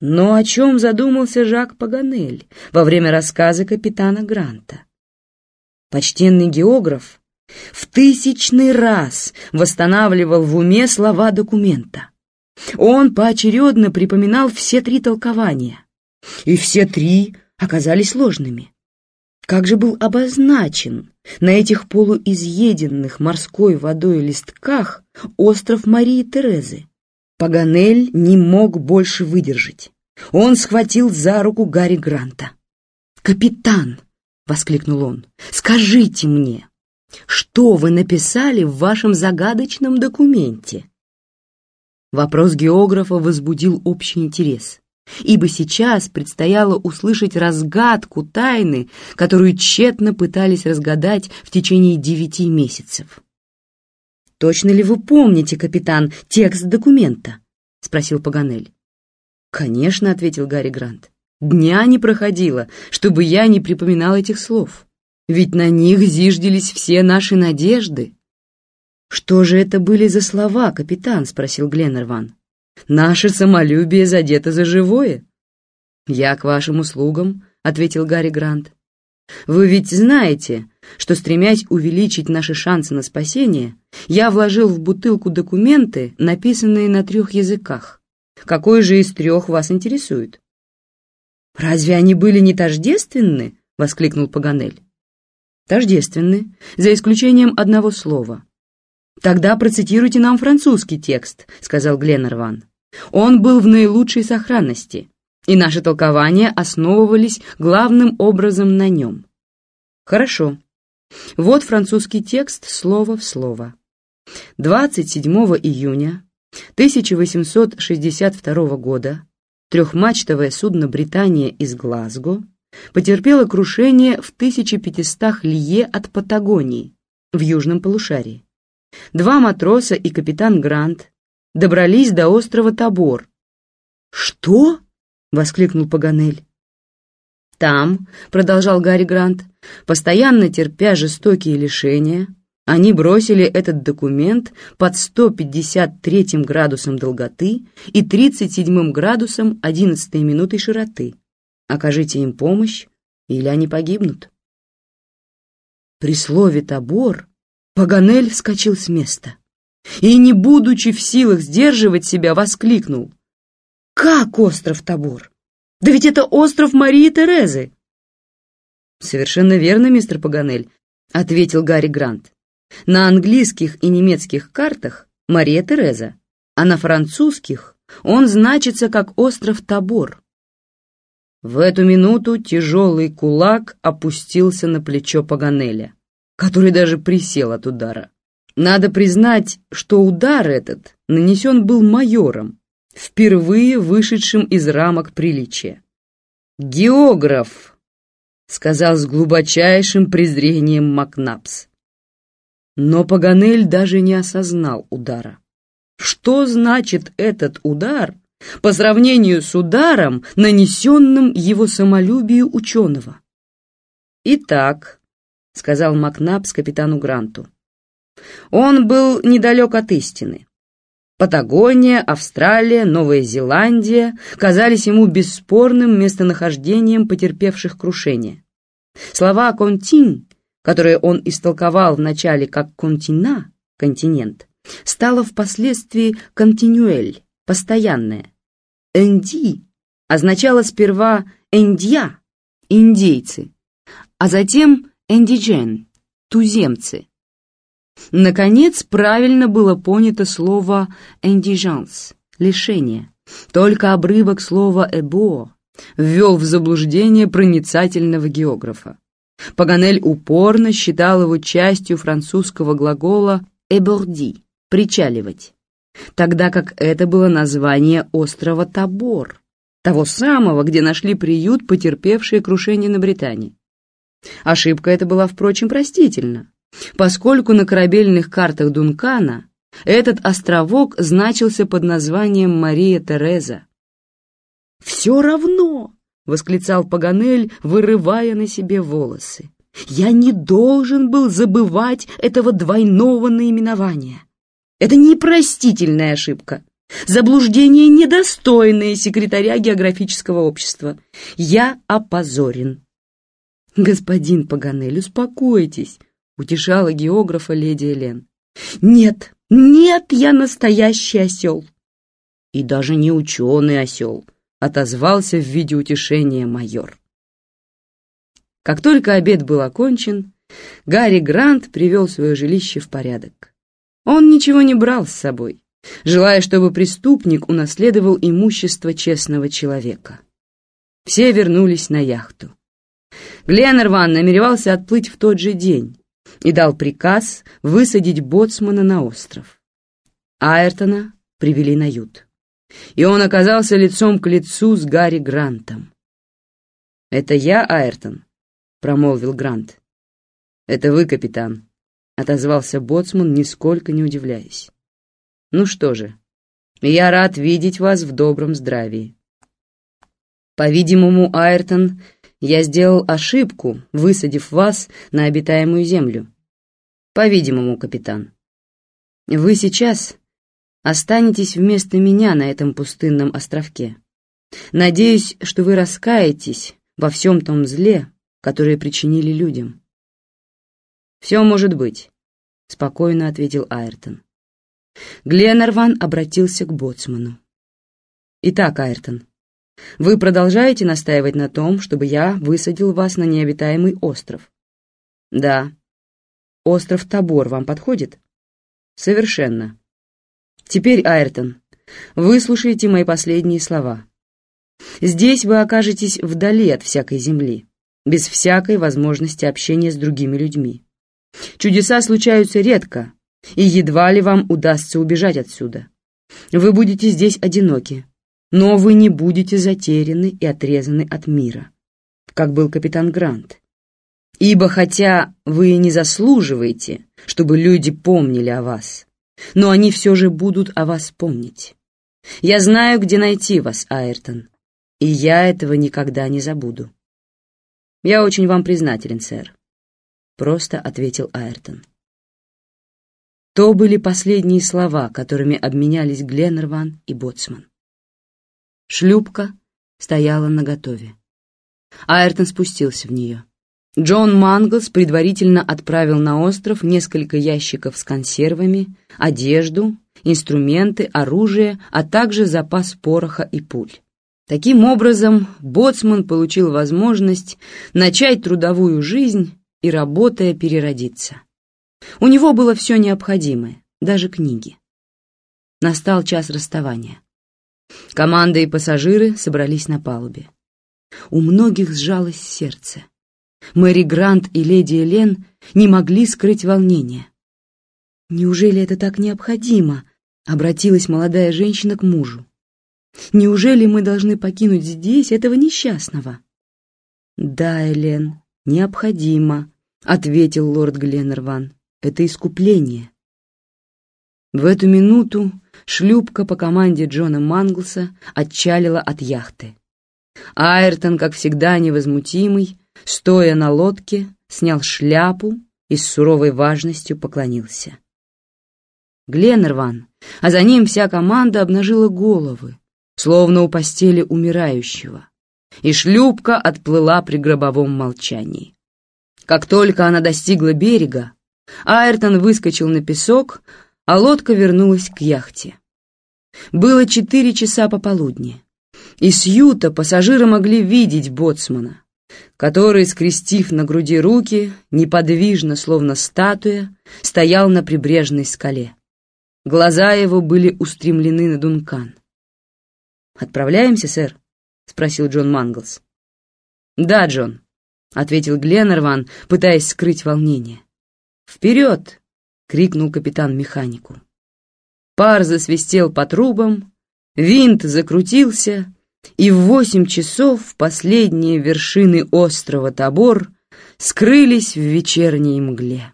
Но о чем задумался Жак Паганель во время рассказа капитана Гранта? Почтенный географ в тысячный раз восстанавливал в уме слова документа. Он поочередно припоминал все три толкования, и все три оказались ложными. Как же был обозначен на этих полуизъеденных морской водой листках остров Марии Терезы? Паганель не мог больше выдержать. Он схватил за руку Гарри Гранта. «Капитан!» — воскликнул он. «Скажите мне, что вы написали в вашем загадочном документе?» Вопрос географа возбудил общий интерес ибо сейчас предстояло услышать разгадку тайны, которую тщетно пытались разгадать в течение девяти месяцев. «Точно ли вы помните, капитан, текст документа?» — спросил Паганель. «Конечно», — ответил Гарри Грант. «Дня не проходило, чтобы я не припоминал этих слов. Ведь на них зиждились все наши надежды». «Что же это были за слова, капитан?» — спросил Гленнерван. Наше самолюбие задето за живое. Я к вашим услугам, ответил Гарри Грант. Вы ведь знаете, что, стремясь увеличить наши шансы на спасение, я вложил в бутылку документы, написанные на трех языках. Какой же из трех вас интересует? «Разве они были не тождественны?» — воскликнул Паганель. «Тождественны, за исключением одного слова. «Тогда процитируйте нам французский текст», — сказал Гленнерван. «Он был в наилучшей сохранности, и наши толкования основывались главным образом на нем». «Хорошо. Вот французский текст слово в слово. 27 июня 1862 года трехмачтовое судно «Британия» из Глазго потерпело крушение в 1500 лье от Патагонии в южном полушарии. Два матроса и капитан Грант добрались до острова Табор. «Что?» — воскликнул Паганель. «Там», — продолжал Гарри Грант, постоянно терпя жестокие лишения, они бросили этот документ под 153 градусом долготы и 37 градусом 11 минутой широты. Окажите им помощь, или они погибнут. При слове «табор» Паганель вскочил с места и, не будучи в силах сдерживать себя, воскликнул. «Как остров Табор? Да ведь это остров Марии Терезы!» «Совершенно верно, мистер Паганель», — ответил Гарри Грант. «На английских и немецких картах Мария Тереза, а на французских он значится как остров Табор». В эту минуту тяжелый кулак опустился на плечо Паганеля который даже присел от удара. Надо признать, что удар этот нанесен был майором, впервые вышедшим из рамок приличия. «Географ!» — сказал с глубочайшим презрением Макнапс. Но Паганель даже не осознал удара. Что значит этот удар по сравнению с ударом, нанесенным его самолюбию ученого? Итак, — сказал Макнапс капитану Гранту. Он был недалек от истины. Патагония, Австралия, Новая Зеландия казались ему бесспорным местонахождением потерпевших крушение. Слова «контин», которые он истолковал вначале как «контина» — континент, стало впоследствии «континюэль» — постоянное. «Энди» означало сперва «эндья» — индейцы, а затем «эндиджен» — туземцы. Наконец, правильно было понято слово «эндижанс» — лишение. Только обрывок слова «эбо» ввел в заблуждение проницательного географа. Паганель упорно считал его частью французского глагола «эборди» — «причаливать», тогда как это было название острова Табор, того самого, где нашли приют потерпевшие крушение на Британии. Ошибка эта была, впрочем, простительна, поскольку на корабельных картах Дункана этот островок значился под названием Мария Тереза. «Все равно!» — восклицал Паганель, вырывая на себе волосы. «Я не должен был забывать этого двойного наименования. Это непростительная ошибка. Заблуждение, недостойное секретаря географического общества. Я опозорен. Господин Паганель, успокойтесь, утешала географа леди Элен. Нет, нет, я настоящий осел. И даже не ученый осел, отозвался в виде утешения майор. Как только обед был окончен, Гарри Грант привел свое жилище в порядок. Он ничего не брал с собой, желая, чтобы преступник унаследовал имущество честного человека. Все вернулись на яхту. Гленнерван намеревался отплыть в тот же день и дал приказ высадить боцмана на остров. Айртона привели на ют, и он оказался лицом к лицу с Гарри Грантом. «Это я, Айртон?» — промолвил Грант. «Это вы, капитан», — отозвался боцман, нисколько не удивляясь. «Ну что же, я рад видеть вас в добром здравии». «По-видимому, Айртон, я сделал ошибку, высадив вас на обитаемую землю». «По-видимому, капитан. Вы сейчас останетесь вместо меня на этом пустынном островке. Надеюсь, что вы раскаетесь во всем том зле, которое причинили людям». «Все может быть», — спокойно ответил Айртон. Гленнерван обратился к боцману. «Итак, Айртон, вы продолжаете настаивать на том, чтобы я высадил вас на необитаемый остров?» «Да». «Остров Табор вам подходит?» «Совершенно». «Теперь, Айртон, выслушайте мои последние слова. Здесь вы окажетесь вдали от всякой земли, без всякой возможности общения с другими людьми. Чудеса случаются редко, и едва ли вам удастся убежать отсюда. Вы будете здесь одиноки, но вы не будете затеряны и отрезаны от мира, как был капитан Грант. Ибо хотя вы не заслуживаете, чтобы люди помнили о вас, но они все же будут о вас помнить. Я знаю, где найти вас, Айртон, и я этого никогда не забуду. Я очень вам признателен, сэр. — просто ответил Айртон. То были последние слова, которыми обменялись Гленнерван и Боцман. Шлюпка стояла наготове. Айртон спустился в нее. Джон Манглс предварительно отправил на остров несколько ящиков с консервами, одежду, инструменты, оружие, а также запас пороха и пуль. Таким образом, Боцман получил возможность начать трудовую жизнь и, работая, переродиться. У него было все необходимое, даже книги. Настал час расставания. Команда и пассажиры собрались на палубе. У многих сжалось сердце. Мэри Грант и леди Элен не могли скрыть волнение. «Неужели это так необходимо?» — обратилась молодая женщина к мужу. «Неужели мы должны покинуть здесь этого несчастного?» «Да, Элен, необходимо», — ответил лорд Гленнерван. «Это искупление». В эту минуту шлюпка по команде Джона Манглса отчалила от яхты. Айртон, как всегда невозмутимый, стоя на лодке, снял шляпу и с суровой важностью поклонился. Гленнерван, а за ним вся команда обнажила головы, словно у постели умирающего, и шлюпка отплыла при гробовом молчании. Как только она достигла берега, Айртон выскочил на песок, а лодка вернулась к яхте. Было четыре часа пополудни, и с юта пассажиры могли видеть боцмана, который, скрестив на груди руки, неподвижно, словно статуя, стоял на прибрежной скале. Глаза его были устремлены на Дункан. «Отправляемся, сэр?» — спросил Джон Манглс. «Да, Джон», — ответил Гленнерван, пытаясь скрыть волнение. «Вперед!» — крикнул капитан механику. Пар засвистел по трубам, винт закрутился, и в восемь часов последние вершины острова Тобор скрылись в вечерней мгле.